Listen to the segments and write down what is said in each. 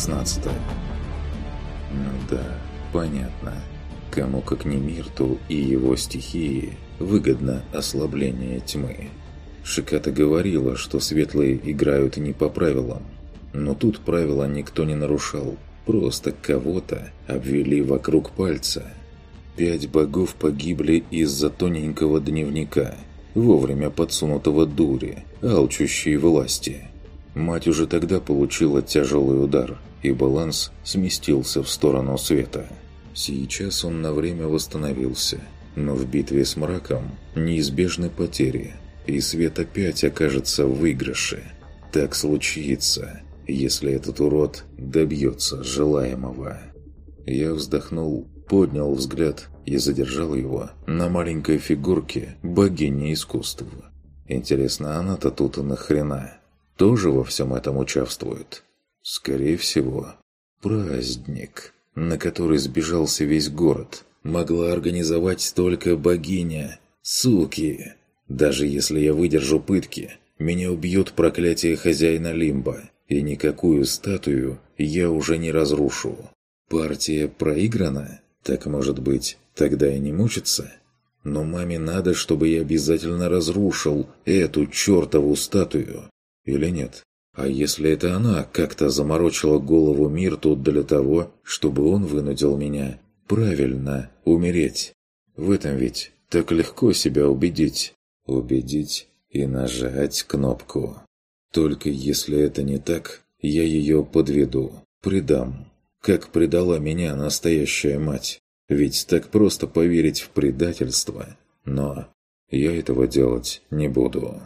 16 Ну да, понятно. Кому как не Мирту и его стихии выгодно ослабление тьмы. Шиката говорила, что светлые играют не по правилам. Но тут правила никто не нарушал. Просто кого-то обвели вокруг пальца. Пять богов погибли из-за тоненького дневника, вовремя подсунутого дури, алчущей власти. Мать уже тогда получила тяжелый удар, и баланс сместился в сторону света. Сейчас он на время восстановился, но в битве с мраком неизбежны потери, и свет опять окажется в выигрыше. Так случится, если этот урод добьется желаемого. Я вздохнул, поднял взгляд и задержал его на маленькой фигурке богини искусства. Интересно, она-то тут нахрена? Тоже во всем этом участвует? Скорее всего. Праздник, на который сбежался весь город, могла организовать только богиня. Суки! Даже если я выдержу пытки, меня убьют проклятие хозяина Лимба и никакую статую я уже не разрушу. Партия проиграна? Так может быть, тогда и не мучиться? Но маме надо, чтобы я обязательно разрушил эту чертову статую. Или нет? А если это она как-то заморочила голову Мирту для того, чтобы он вынудил меня правильно умереть? В этом ведь так легко себя убедить. Убедить и нажать кнопку. Только если это не так, я ее подведу, предам. Как предала меня настоящая мать. Ведь так просто поверить в предательство. Но я этого делать не буду.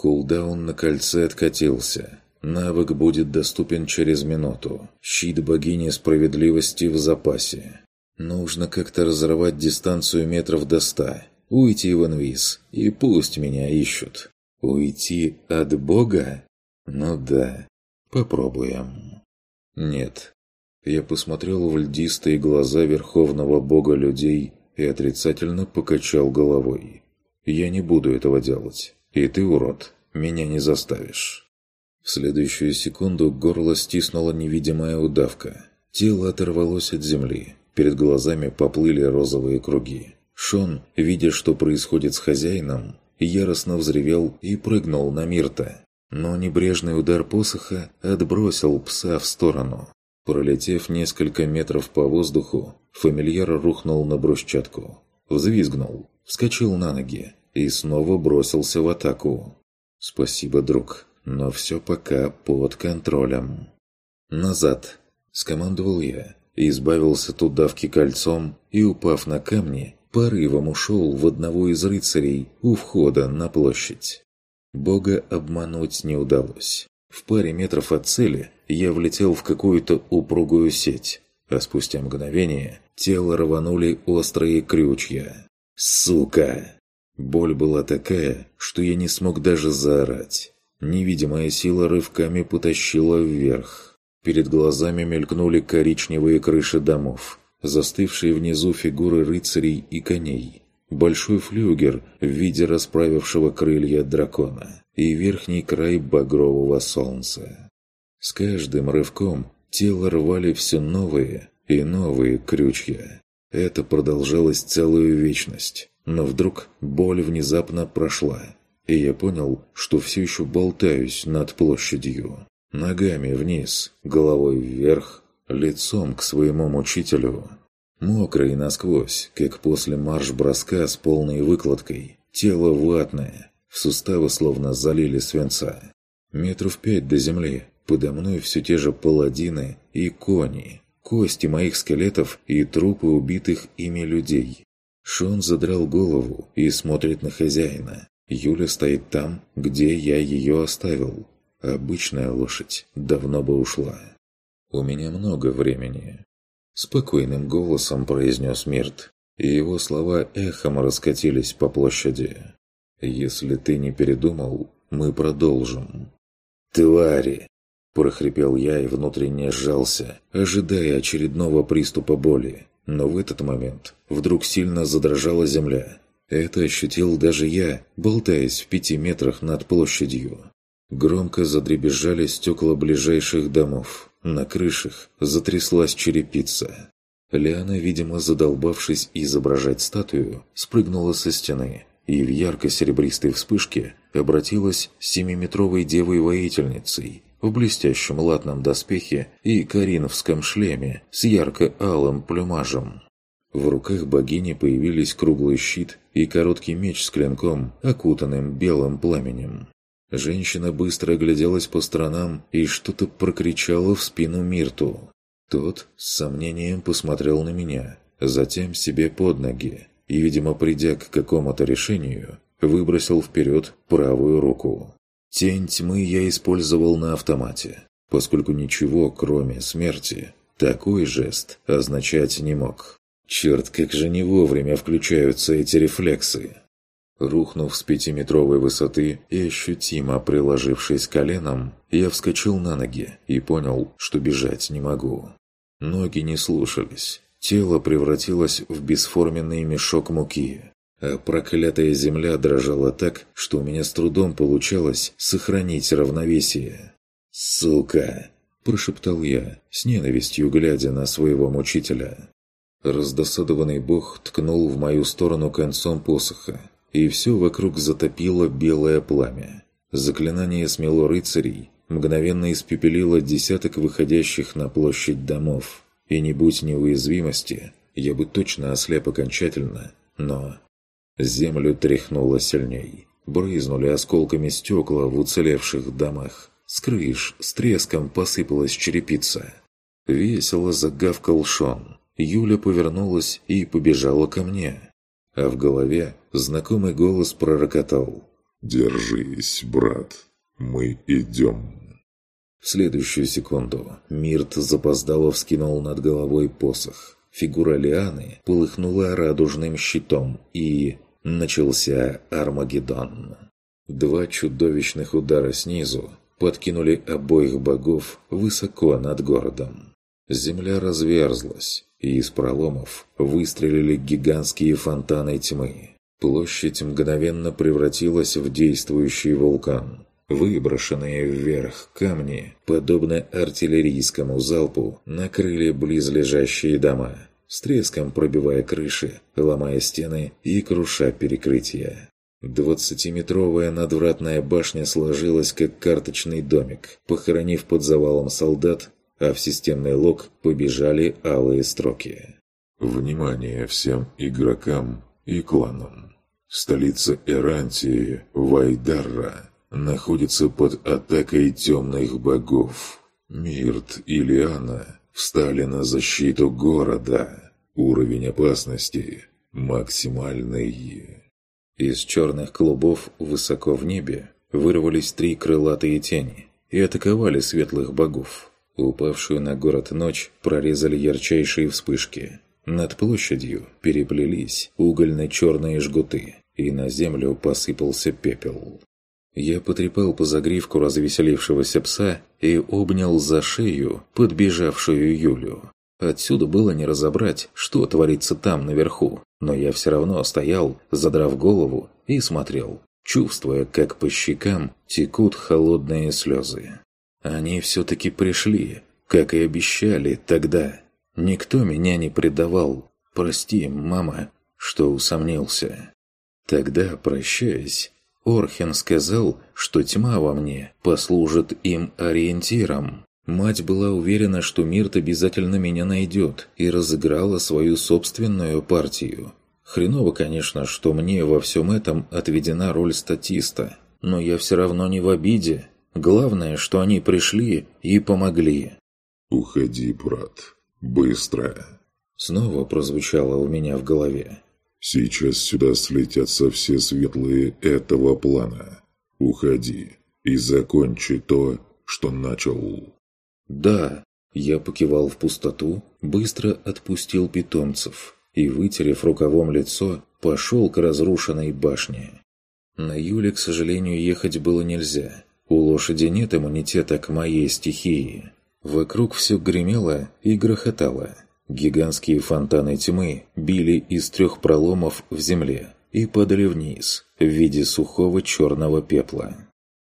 Кулдаун на кольце откатился. Навык будет доступен через минуту. Щит богини справедливости в запасе. Нужно как-то разорвать дистанцию метров до ста. Уйти в инвиз. И пусть меня ищут. Уйти от Бога? Ну да, попробуем. Нет. Я посмотрел в льдистые глаза Верховного Бога людей и отрицательно покачал головой. Я не буду этого делать. И ты, урод, меня не заставишь. В следующую секунду горло стиснула невидимая удавка. Тело оторвалось от земли. Перед глазами поплыли розовые круги. Шон, видя, что происходит с хозяином, яростно взревел и прыгнул на Мирта. Но небрежный удар посоха отбросил пса в сторону. Пролетев несколько метров по воздуху, фамильяр рухнул на брусчатку. Взвизгнул, вскочил на ноги и снова бросился в атаку. «Спасибо, друг, но все пока под контролем». «Назад!» – скомандовал я, избавился от удавки кольцом и, упав на камни, порывом ушел в одного из рыцарей у входа на площадь. Бога обмануть не удалось. В паре метров от цели я влетел в какую-то упругую сеть, а спустя мгновение тело рванули острые крючья. «Сука!» Боль была такая, что я не смог даже заорать. Невидимая сила рывками потащила вверх. Перед глазами мелькнули коричневые крыши домов застывшие внизу фигуры рыцарей и коней, большой флюгер в виде расправившего крылья дракона и верхний край багрового солнца. С каждым рывком тело рвали все новые и новые крючья. Это продолжалось целую вечность, но вдруг боль внезапно прошла, и я понял, что все еще болтаюсь над площадью. Ногами вниз, головой вверх, лицом к своему мучителю. Мокрый насквозь, как после марш-броска с полной выкладкой. Тело ватное, в суставы словно залили свинца. Метров пять до земли, подо мной все те же паладины и кони. Кости моих скелетов и трупы убитых ими людей. Шон задрал голову и смотрит на хозяина. Юля стоит там, где я ее оставил. Обычная лошадь давно бы ушла. «У меня много времени», – спокойным голосом произнес Мирт, и его слова эхом раскатились по площади. «Если ты не передумал, мы продолжим». «Твари!» – прохрипел я и внутренне сжался, ожидая очередного приступа боли. Но в этот момент вдруг сильно задрожала земля. Это ощутил даже я, болтаясь в пяти метрах над площадью. Громко задребезжали стекла ближайших домов. На крышах затряслась черепица. Лиана, видимо, задолбавшись изображать статую, спрыгнула со стены и в ярко-серебристой вспышке обратилась семиметровой девой-воительницей в блестящем латном доспехе и коринфском шлеме с ярко-алым плюмажем. В руках богини появились круглый щит и короткий меч с клинком, окутанным белым пламенем. Женщина быстро огляделась по сторонам и что-то прокричала в спину Мирту. Тот с сомнением посмотрел на меня, затем себе под ноги и, видимо, придя к какому-то решению, выбросил вперед правую руку. Тень тьмы я использовал на автомате, поскольку ничего, кроме смерти, такой жест означать не мог. Черт, как же не вовремя включаются эти рефлексы. Рухнув с пятиметровой высоты и ощутимо приложившись коленом, я вскочил на ноги и понял, что бежать не могу. Ноги не слушались, тело превратилось в бесформенный мешок муки, а проклятая земля дрожала так, что у меня с трудом получалось сохранить равновесие. «Сука!» – прошептал я, с ненавистью глядя на своего мучителя. Раздосадованный бог ткнул в мою сторону концом посоха, и все вокруг затопило белое пламя. Заклинание смело рыцарей, мгновенно испепелило десяток выходящих на площадь домов. И не будь неуязвимости, я бы точно ослеп окончательно, но... Землю тряхнуло сильней. Брызнули осколками стекла в уцелевших домах. С крыш с треском посыпалась черепица. Весело загавкал Шон. Юля повернулась и побежала ко мне а в голове знакомый голос пророкотал. «Держись, брат, мы идем». В следующую секунду Мирт запоздало вскинул над головой посох. Фигура Лианы полыхнула радужным щитом и... Начался Армагеддон. Два чудовищных удара снизу подкинули обоих богов высоко над городом. Земля разверзлась, и из проломов выстрелили гигантские фонтаны тьмы. Площадь мгновенно превратилась в действующий вулкан. Выброшенные вверх камни, подобно артиллерийскому залпу, накрыли близлежащие дома, с треском пробивая крыши, ломая стены и круша перекрытия. Двадцатиметровая надвратная башня сложилась как карточный домик, похоронив под завалом солдат а в системный лог побежали алые строки. «Внимание всем игрокам и кланам! Столица Эрантии, Вайдарра, находится под атакой темных богов. Мирт и Лиана встали на защиту города. Уровень опасности максимальный». Из черных клубов высоко в небе вырвались три крылатые тени и атаковали светлых богов. Упавшую на город ночь прорезали ярчайшие вспышки. Над площадью переплелись угольно-черные жгуты, и на землю посыпался пепел. Я потрепал по загривку развеселившегося пса и обнял за шею подбежавшую Юлю. Отсюда было не разобрать, что творится там наверху, но я все равно стоял, задрав голову, и смотрел, чувствуя, как по щекам текут холодные слезы. Они все-таки пришли, как и обещали тогда. Никто меня не предавал. Прости, мама, что усомнился. Тогда, прощаясь, Орхен сказал, что тьма во мне послужит им ориентиром. Мать была уверена, что Мирт обязательно меня найдет, и разыграла свою собственную партию. Хреново, конечно, что мне во всем этом отведена роль статиста, но я все равно не в обиде, Главное, что они пришли и помогли. «Уходи, брат. Быстро!» Снова прозвучало у меня в голове. «Сейчас сюда слетятся все светлые этого плана. Уходи и закончи то, что начал». «Да». Я покивал в пустоту, быстро отпустил питомцев и, вытерев рукавом лицо, пошел к разрушенной башне. На Юле, к сожалению, ехать было нельзя. У лошади нет иммунитета к моей стихии. Вокруг все гремело и грохотало. Гигантские фонтаны тьмы били из трех проломов в земле и падали вниз в виде сухого черного пепла.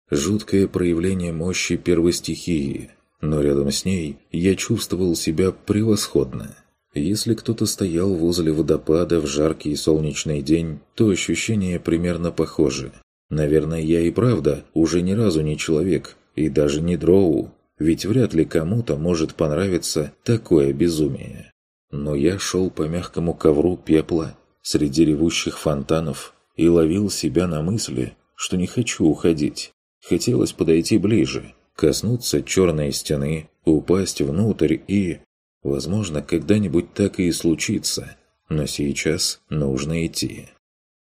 Жуткое проявление мощи первой стихии, но рядом с ней я чувствовал себя превосходно. Если кто-то стоял возле водопада в жаркий солнечный день, то ощущения примерно похожи. Наверное, я и правда уже ни разу не человек, и даже не дроу, ведь вряд ли кому-то может понравиться такое безумие. Но я шел по мягкому ковру пепла среди ревущих фонтанов и ловил себя на мысли, что не хочу уходить. Хотелось подойти ближе, коснуться черной стены, упасть внутрь и... Возможно, когда-нибудь так и случится, но сейчас нужно идти.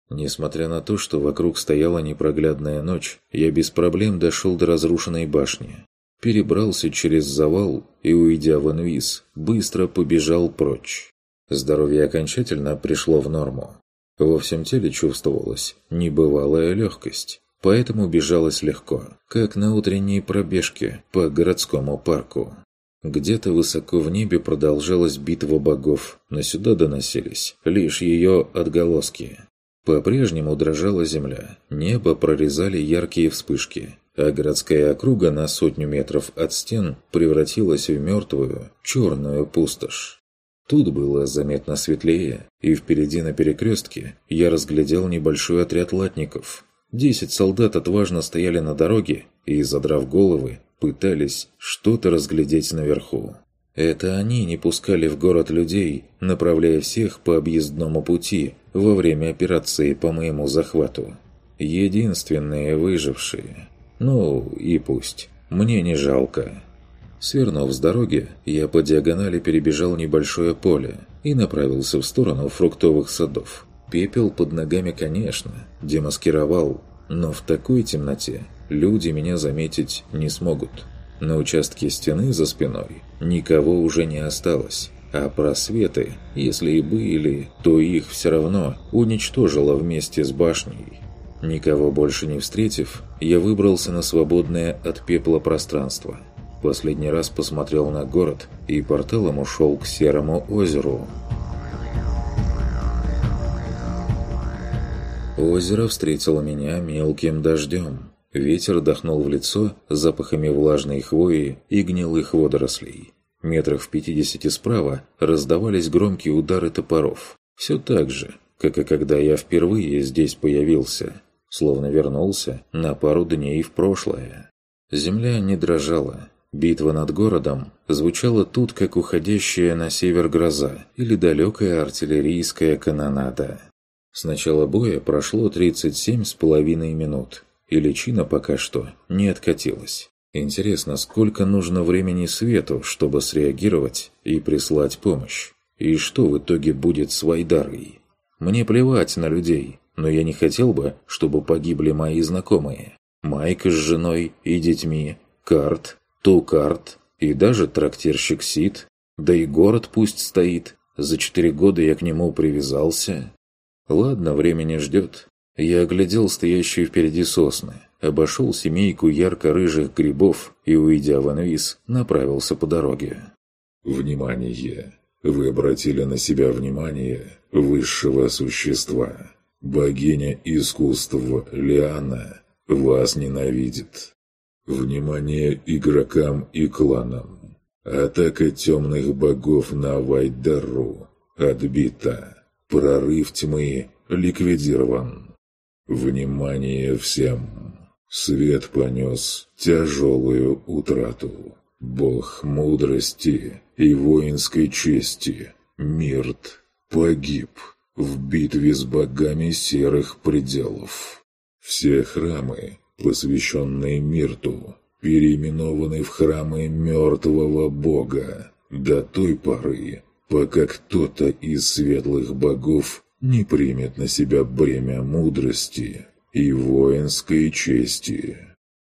Несмотря на то, что вокруг стояла непроглядная ночь, я без проблем дошел до разрушенной башни. Перебрался через завал и, уйдя в инвиз, быстро побежал прочь. Здоровье окончательно пришло в норму. Во всем теле чувствовалась небывалая легкость, поэтому бежалось легко, как на утренней пробежке по городскому парку. Где-то высоко в небе продолжалась битва богов, но сюда доносились лишь ее отголоски. По-прежнему дрожала земля, небо прорезали яркие вспышки, а городская округа на сотню метров от стен превратилась в мертвую, черную пустошь. Тут было заметно светлее, и впереди на перекрестке я разглядел небольшой отряд латников. Десять солдат отважно стояли на дороге и, задрав головы, пытались что-то разглядеть наверху. Это они не пускали в город людей, направляя всех по объездному пути во время операции по моему захвату. Единственные выжившие. Ну и пусть. Мне не жалко. Свернув с дороги, я по диагонали перебежал небольшое поле и направился в сторону фруктовых садов. Пепел под ногами, конечно, демаскировал, но в такой темноте люди меня заметить не смогут. На участке стены за спиной никого уже не осталось, а просветы, если и были, то их все равно уничтожило вместе с башней. Никого больше не встретив, я выбрался на свободное от пепла пространство. Последний раз посмотрел на город и порталом ушел к Серому озеру. Озеро встретило меня мелким дождем. Ветер дохнул в лицо запахами влажной хвои и гнилых водорослей. Метрах в пятидесяти справа раздавались громкие удары топоров. Все так же, как и когда я впервые здесь появился, словно вернулся на пару дней в прошлое. Земля не дрожала. Битва над городом звучала тут, как уходящая на север гроза или далекая артиллерийская канонада. С начала боя прошло 37 с половиной минут и личина пока что не откатилась. Интересно, сколько нужно времени свету, чтобы среагировать и прислать помощь? И что в итоге будет с Вайдарой? Мне плевать на людей, но я не хотел бы, чтобы погибли мои знакомые. Майк с женой и детьми, Карт, Тукарт и даже трактирщик Сид. Да и город пусть стоит. За четыре года я к нему привязался. Ладно, времени ждет. Я оглядел стоящие впереди сосны, обошел семейку ярко-рыжих грибов и, уйдя в инвиз, направился по дороге. «Внимание! Вы обратили на себя внимание высшего существа. Богиня искусств Лиана вас ненавидит. Внимание игрокам и кланам! Атака темных богов на Вайдару отбита. Прорыв тьмы ликвидирован. Внимание всем! Свет понес тяжелую утрату. Бог мудрости и воинской чести, Мирт, погиб в битве с богами серых пределов. Все храмы, посвященные Мирту, переименованы в храмы мертвого бога до той поры, пока кто-то из светлых богов не примет на себя бремя мудрости и воинской чести.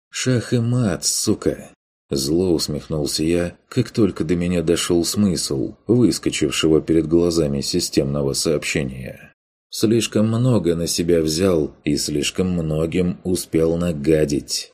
«Шах и мат, сука!» Зло усмехнулся я, как только до меня дошел смысл, выскочившего перед глазами системного сообщения. Слишком много на себя взял и слишком многим успел нагадить.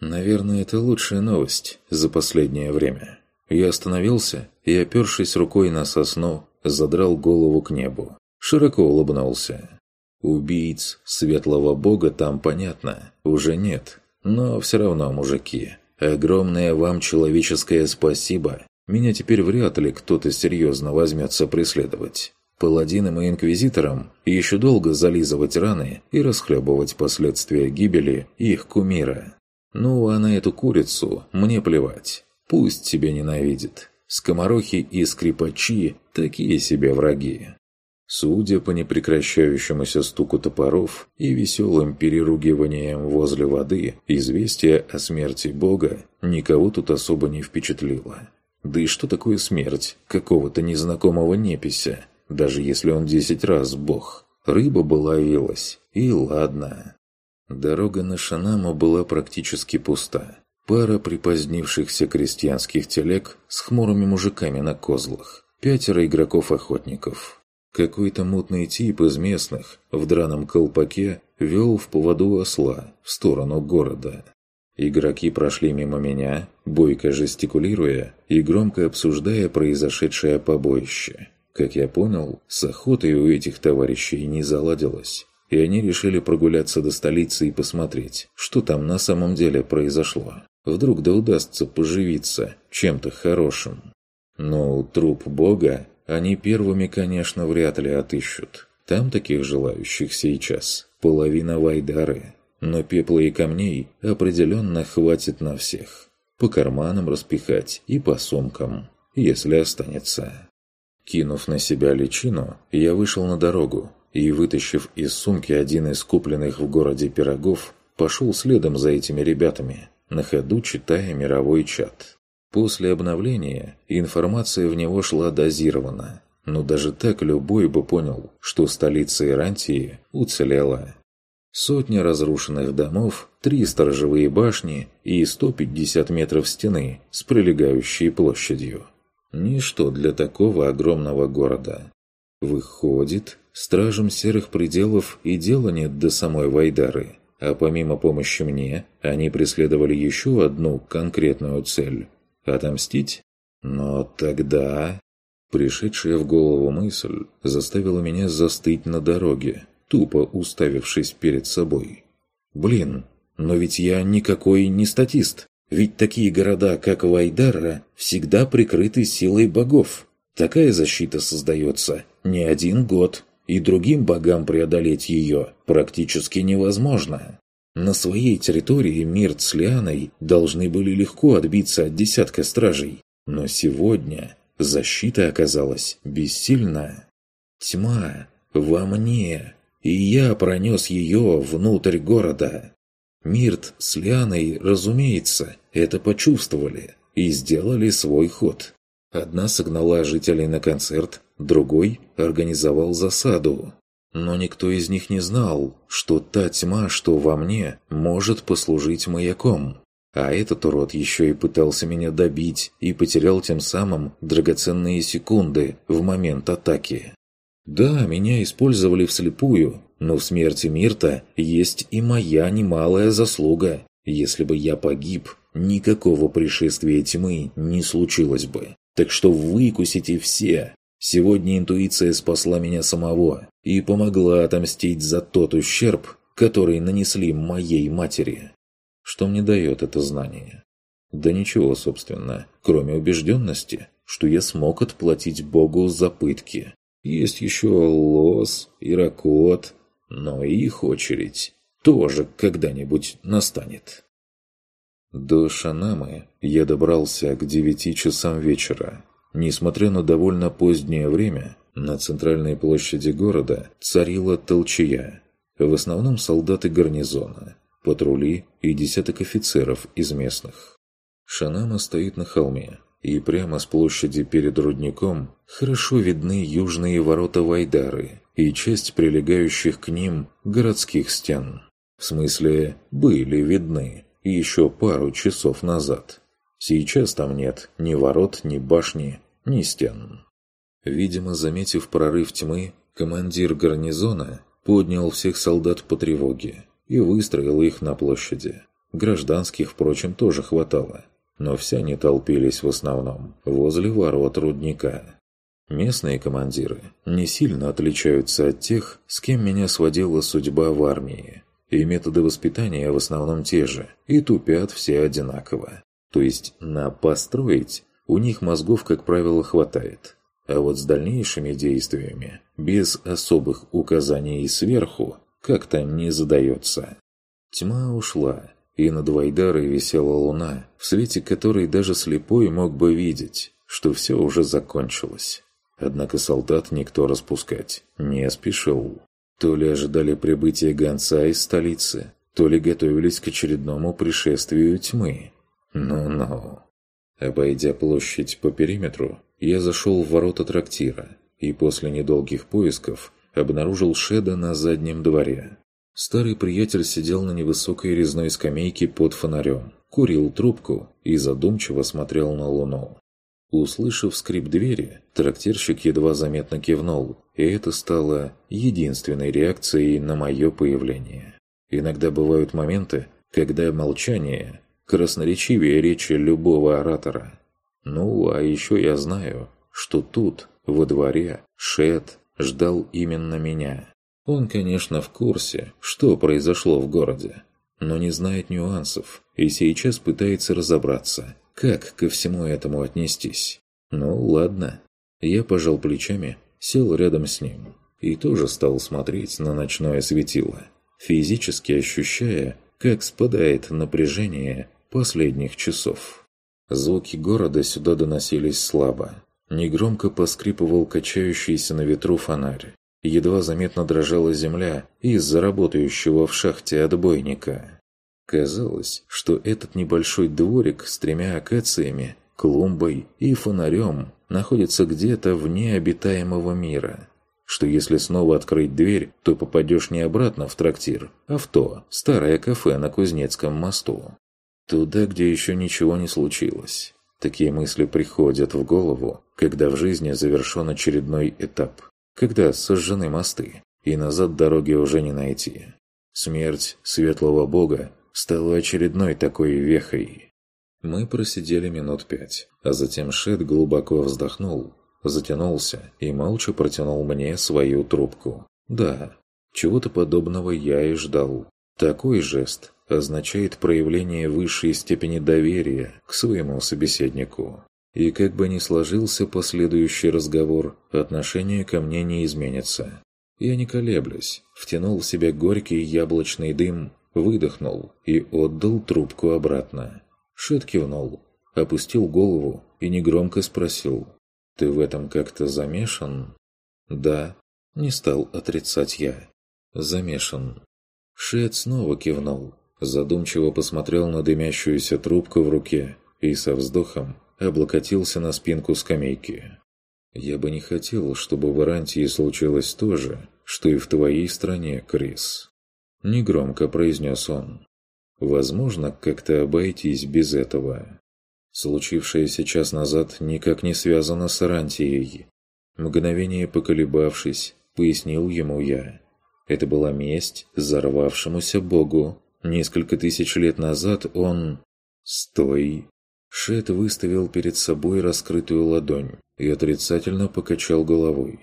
Наверное, это лучшая новость за последнее время. Я остановился и, опершись рукой на сосну, задрал голову к небу широко улыбнулся. Убийц светлого бога там, понятно, уже нет. Но все равно, мужики, огромное вам человеческое спасибо. Меня теперь вряд ли кто-то серьезно возьмется преследовать. Паладинам и инквизиторам еще долго зализывать раны и расхлебывать последствия гибели их кумира. Ну, а на эту курицу мне плевать. Пусть себя ненавидит. Скоморохи и скрипачи – такие себе враги. Судя по непрекращающемуся стуку топоров и веселым переругиваниям возле воды, известие о смерти Бога никого тут особо не впечатлило. Да и что такое смерть какого-то незнакомого непися, даже если он десять раз Бог? Рыба была вилась, и ладно. Дорога на Шанаму была практически пуста. Пара припозднившихся крестьянских телег с хмурыми мужиками на козлах. Пятеро игроков-охотников. Какой-то мутный тип из местных в драном колпаке вел в поводу осла в сторону города. Игроки прошли мимо меня, бойко жестикулируя и громко обсуждая произошедшее побоище. Как я понял, с охотой у этих товарищей не заладилось, и они решили прогуляться до столицы и посмотреть, что там на самом деле произошло. Вдруг да удастся поживиться чем-то хорошим. Но труп бога они первыми, конечно, вряд ли отыщут. Там таких желающих сейчас половина Вайдары. Но пепла и камней определенно хватит на всех. По карманам распихать и по сумкам, если останется. Кинув на себя личину, я вышел на дорогу и, вытащив из сумки один из купленных в городе пирогов, пошел следом за этими ребятами, на ходу читая мировой чат. После обновления информация в него шла дозированно, но даже так любой бы понял, что столица Ирантии уцелела. Сотни разрушенных домов, три сторожевые башни и 150 метров стены с прилегающей площадью. Ничто для такого огромного города. Выходит, стражам серых пределов и дела нет до самой Вайдары, а помимо помощи мне, они преследовали еще одну конкретную цель Отомстить? Но тогда... Пришедшая в голову мысль заставила меня застыть на дороге, тупо уставившись перед собой. «Блин, но ведь я никакой не статист. Ведь такие города, как Вайдара, всегда прикрыты силой богов. Такая защита создается не один год, и другим богам преодолеть ее практически невозможно. На своей территории Мирт с Лианой должны были легко отбиться от десятка стражей, но сегодня защита оказалась бессильна. Тьма во мне, и я пронес ее внутрь города. Мирт с Лианой, разумеется, это почувствовали и сделали свой ход. Одна согнала жителей на концерт, другой организовал засаду. Но никто из них не знал, что та тьма, что во мне, может послужить маяком. А этот урод еще и пытался меня добить и потерял тем самым драгоценные секунды в момент атаки. Да, меня использовали вслепую, но в смерти Мирта есть и моя немалая заслуга. Если бы я погиб, никакого пришествия тьмы не случилось бы. Так что выкусите все, Сегодня интуиция спасла меня самого и помогла отомстить за тот ущерб, который нанесли моей матери. Что мне дает это знание? Да ничего, собственно, кроме убежденности, что я смог отплатить Богу за пытки. Есть еще Лос и Ракот, но их очередь тоже когда-нибудь настанет. До Шанамы я добрался к девяти часам вечера. Несмотря на довольно позднее время, на центральной площади города царила толчая. В основном солдаты гарнизона, патрули и десяток офицеров из местных. Шанама стоит на холме, и прямо с площади перед рудником хорошо видны южные ворота Вайдары и часть прилегающих к ним городских стен. В смысле, были видны еще пару часов назад. Сейчас там нет ни ворот, ни башни, ни стен. Видимо, заметив прорыв тьмы, командир гарнизона поднял всех солдат по тревоге и выстроил их на площади. Гражданских, впрочем, тоже хватало, но все они толпились в основном возле ворот рудника. Местные командиры не сильно отличаются от тех, с кем меня сводила судьба в армии. и методы воспитания в основном те же, и тупят все одинаково. То есть на «построить» у них мозгов, как правило, хватает. А вот с дальнейшими действиями, без особых указаний сверху, как-то не задается. Тьма ушла, и над Вайдарой висела луна, в свете которой даже слепой мог бы видеть, что все уже закончилось. Однако солдат никто распускать не спешил. То ли ожидали прибытия гонца из столицы, то ли готовились к очередному пришествию тьмы. Ну-ну. Обойдя площадь по периметру, я зашел в ворота трактира и после недолгих поисков обнаружил Шеда на заднем дворе. Старый приятель сидел на невысокой резной скамейке под фонарем, курил трубку и задумчиво смотрел на луну. Услышав скрип двери, трактирщик едва заметно кивнул, и это стало единственной реакцией на мое появление. Иногда бывают моменты, когда молчание красноречивее речи любого оратора. Ну, а еще я знаю, что тут, во дворе, Шет ждал именно меня. Он, конечно, в курсе, что произошло в городе, но не знает нюансов и сейчас пытается разобраться, как ко всему этому отнестись. Ну, ладно. Я пожал плечами, сел рядом с ним и тоже стал смотреть на ночное светило, физически ощущая, как спадает напряжение последних часов. Звуки города сюда доносились слабо. Негромко поскрипывал качающийся на ветру фонарь. Едва заметно дрожала земля из-за работающего в шахте отбойника. Казалось, что этот небольшой дворик с тремя акациями, клумбой и фонарем находится где-то вне обитаемого мира. Что если снова открыть дверь, то попадешь не обратно в трактир, а в то старое кафе на Кузнецком мосту. Туда, где еще ничего не случилось. Такие мысли приходят в голову, когда в жизни завершен очередной этап когда сожжены мосты, и назад дороги уже не найти. Смерть светлого бога стала очередной такой вехой. Мы просидели минут пять, а затем Шет глубоко вздохнул, затянулся и молча протянул мне свою трубку. Да, чего-то подобного я и ждал. Такой жест означает проявление высшей степени доверия к своему собеседнику. И как бы ни сложился последующий разговор, отношение ко мне не изменится. Я не колеблюсь, втянул в себя горький яблочный дым, выдохнул и отдал трубку обратно. Шет кивнул, опустил голову и негромко спросил. «Ты в этом как-то замешан?» «Да», — не стал отрицать я. «Замешан». Шет снова кивнул, задумчиво посмотрел на дымящуюся трубку в руке и со вздохом облокотился на спинку скамейки. «Я бы не хотел, чтобы в Арантии случилось то же, что и в твоей стране, Крис», — негромко произнес он. «Возможно, как-то обойтись без этого. Случившееся час назад никак не связано с Арантией. Мгновение поколебавшись, пояснил ему я. Это была месть взорвавшемуся богу. Несколько тысяч лет назад он... Стой! Шет выставил перед собой раскрытую ладонь и отрицательно покачал головой.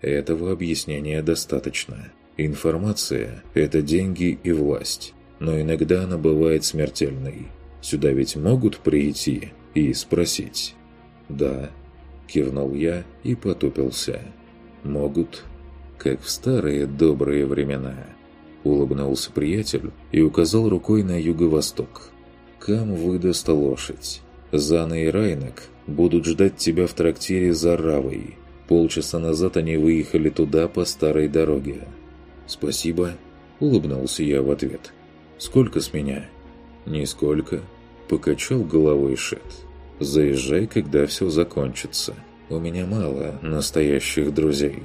Этого объяснения достаточно. Информация – это деньги и власть, но иногда она бывает смертельной. Сюда ведь могут прийти и спросить. «Да», – кивнул я и потупился. «Могут, как в старые добрые времена». Улыбнулся приятель и указал рукой на юго-восток. Кам выдаст лошадь. Зана и Райнак будут ждать тебя в трактире за Равой. Полчаса назад они выехали туда по старой дороге. «Спасибо», — улыбнулся я в ответ. «Сколько с меня?» «Нисколько», — покачал головой Шет. «Заезжай, когда все закончится. У меня мало настоящих друзей».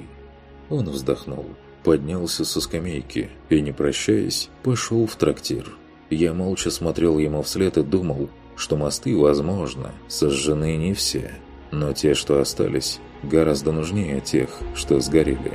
Он вздохнул, поднялся со скамейки и, не прощаясь, пошел в трактир. Я молча смотрел ему вслед и думал, что мосты, возможно, сожжены не все, но те, что остались, гораздо нужнее тех, что сгорели.